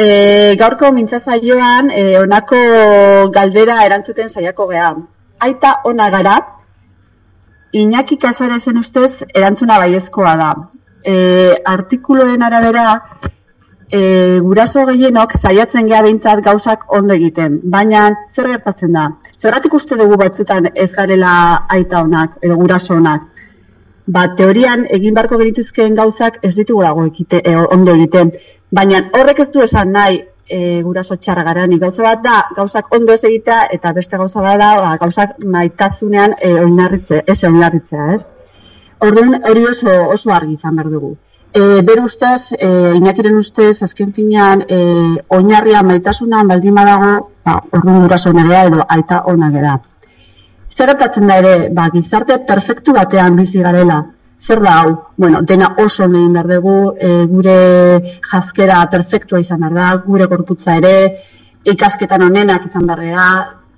E, gaurko mintza saioan, e, onako galdera erantzuten saiako geha. Aita ona gara, Iñaki Kasarezen ustez erantzuna baiezkoa da. E, artikuloen arabera, e, guraso gehienok saiatzen geha behintzat gauzak ondo egiten. Baina, zer gertatzen da? Zerratik uste dugu batzutan ez garela aita onak, edo guraso onak? Ba, teorian egin barko genituzkeen gauzak ez ditugu dago ekite, e, ondo egiten. Baina horrek ez du esan nahi e, guraso txarra garani. Gauza bat da, gauzak ondo ez egitea, eta beste gauza bat da, ba, gauzak maitazunean e, oinarritze, ez oinarritzea, ez? Orduan, hori oso, oso argi izan behar dugu. E, ber ustez, e, inakiren ustez, azken finean, e, oinarria maitasunan baldin badago, ba, orduan guraso nerea edo aita ona gera. Zer da ere, ba, gizarte perfektu batean bizi garela, zer da hau? Bueno, dena oso egin behar dugu, e, gure jazkera perfektua izan behar da, gure gorputza ere, ikasketan honenak izan da,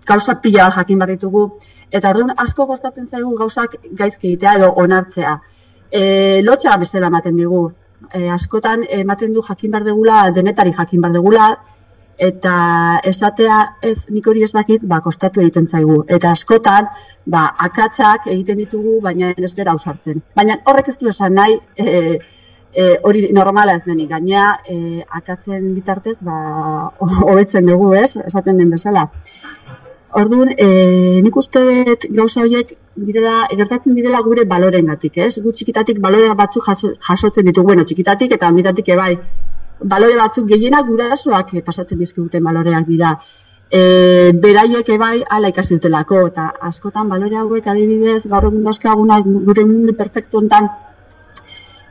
gauza pila jakin behar ditugu, eta orduan asko gostatzen zaigu gauzak gaizki egitea edo onartzea. E, lotxa bezala ematen digu, e, askotan ematen du jakin behar dugula, denetari jakin behar dugula, eta esatea ez nik hori ez dakit, ba, kostatu egiten zaigu. Eta askotan, ba, akatzak egiten ditugu, baina ez gara ausartzen. Baina horrek ez du esan nahi, e, e, hori normala ez denik, gaina e, akatzen bitartez, ba, hobetzen dugu, ez, esaten den bezala. Orduan, e, nik uste dut gauza horiek direla, gertatzen direla gure baloren gatik, ez? Gu txikitatik balore batzuk jasotzen ditugu, bueno, txikitatik eta handitatik ebai, balore batzuk gehienak gurasoak eh, pasatzen dizkiguten baloreak dira. E, beraiek ebai ala ikasi dutelako eta askotan balore hauek adibidez gaur egun dauzkagunak gure mundu perfektu hontan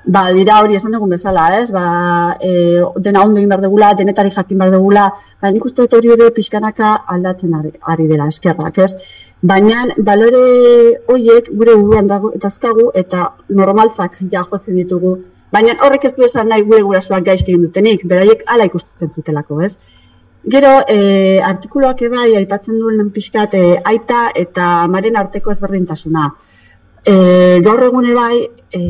ba dira hori esan dugun bezala, ez? Ba, e, dena ondo egin behar dugula, denetari jakin behar dugula, ba, nik uste dut hori ere pixkanaka aldatzen ari, ari dela, eskerrak, ez? Baina balore horiek gure buruan dazkagu eta normaltzak ja jotzen ditugu Baina horrek ez du esan nahi gure gurasoak gaizki egin dutenik, beraiek hala ikusten zutelako, ez? Gero, e, artikuloak ebai, aipatzen duen pixkat, e, aita eta amaren arteko ezberdintasuna. E, gaur egun ebai, e,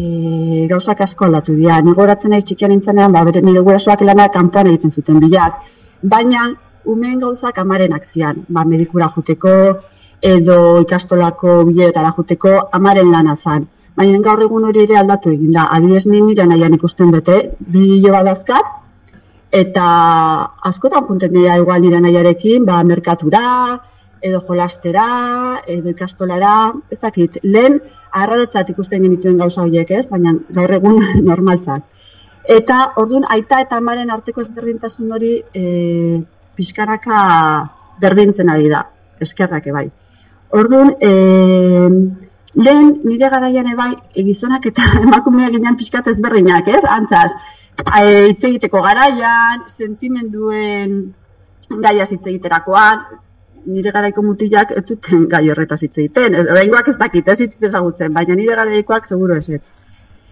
gauzak asko aldatu dira. Nigoratzen nahi txikian nintzenean, ba, bere nire gurasoak lana kanpoan egiten zuten bilat. Baina, umen gauzak amaren akzian, ba, medikura juteko, edo ikastolako bileetara juteko, amaren lana zan baina gaur egun hori ere aldatu egin da. Adiez nire nahian ikusten dute, bi hilo badazkat, eta askotan junten dira igual nire nahiarekin, ba, merkatura, edo jolastera, edo ikastolara, ez dakit, lehen arradotzat ikusten genituen gauza horiek ez, baina gaur egun normaltzat. Eta orduan aita eta amaren arteko ezberdintasun hori e, pixkaraka berdintzen ari da, eskerrak ebai. Orduan, e, lehen nire garaian ebai gizonak eta emakumea ginean pixkat ezberdinak, ez? Antzaz, hitz egiteko garaian, sentimenduen gaia hitz egiterakoan, nire garaiko mutilak ez zuten gai horretaz hitz egiten. Oraingoak ez dakit, ez hitz ezagutzen, baina nire garaikoak seguro ez.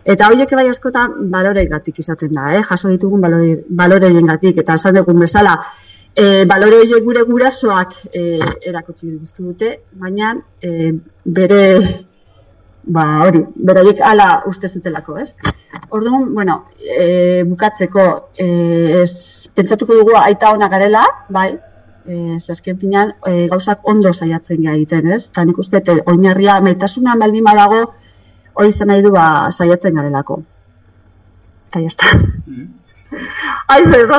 Eta horiek bai askotan baloreigatik izaten da, eh? jaso ditugun balore, gatik, eta esan dugun bezala, e, balore horiek gure gurasoak e, erakutsi dute, baina e, bere ba hori, beraiek hala uste zutelako, ez? Orduan, bueno, e, bukatzeko, e, ez, pentsatuko dugu aita ona garela, bai, e, zazken finan, e, gauzak ondo saiatzen gai egiten, ez? Eta nik uste, oinarria maitasuna baldin badago, hori zen nahi du ba, saiatzen garelako. Eta jazta. Mm. Aizu, ez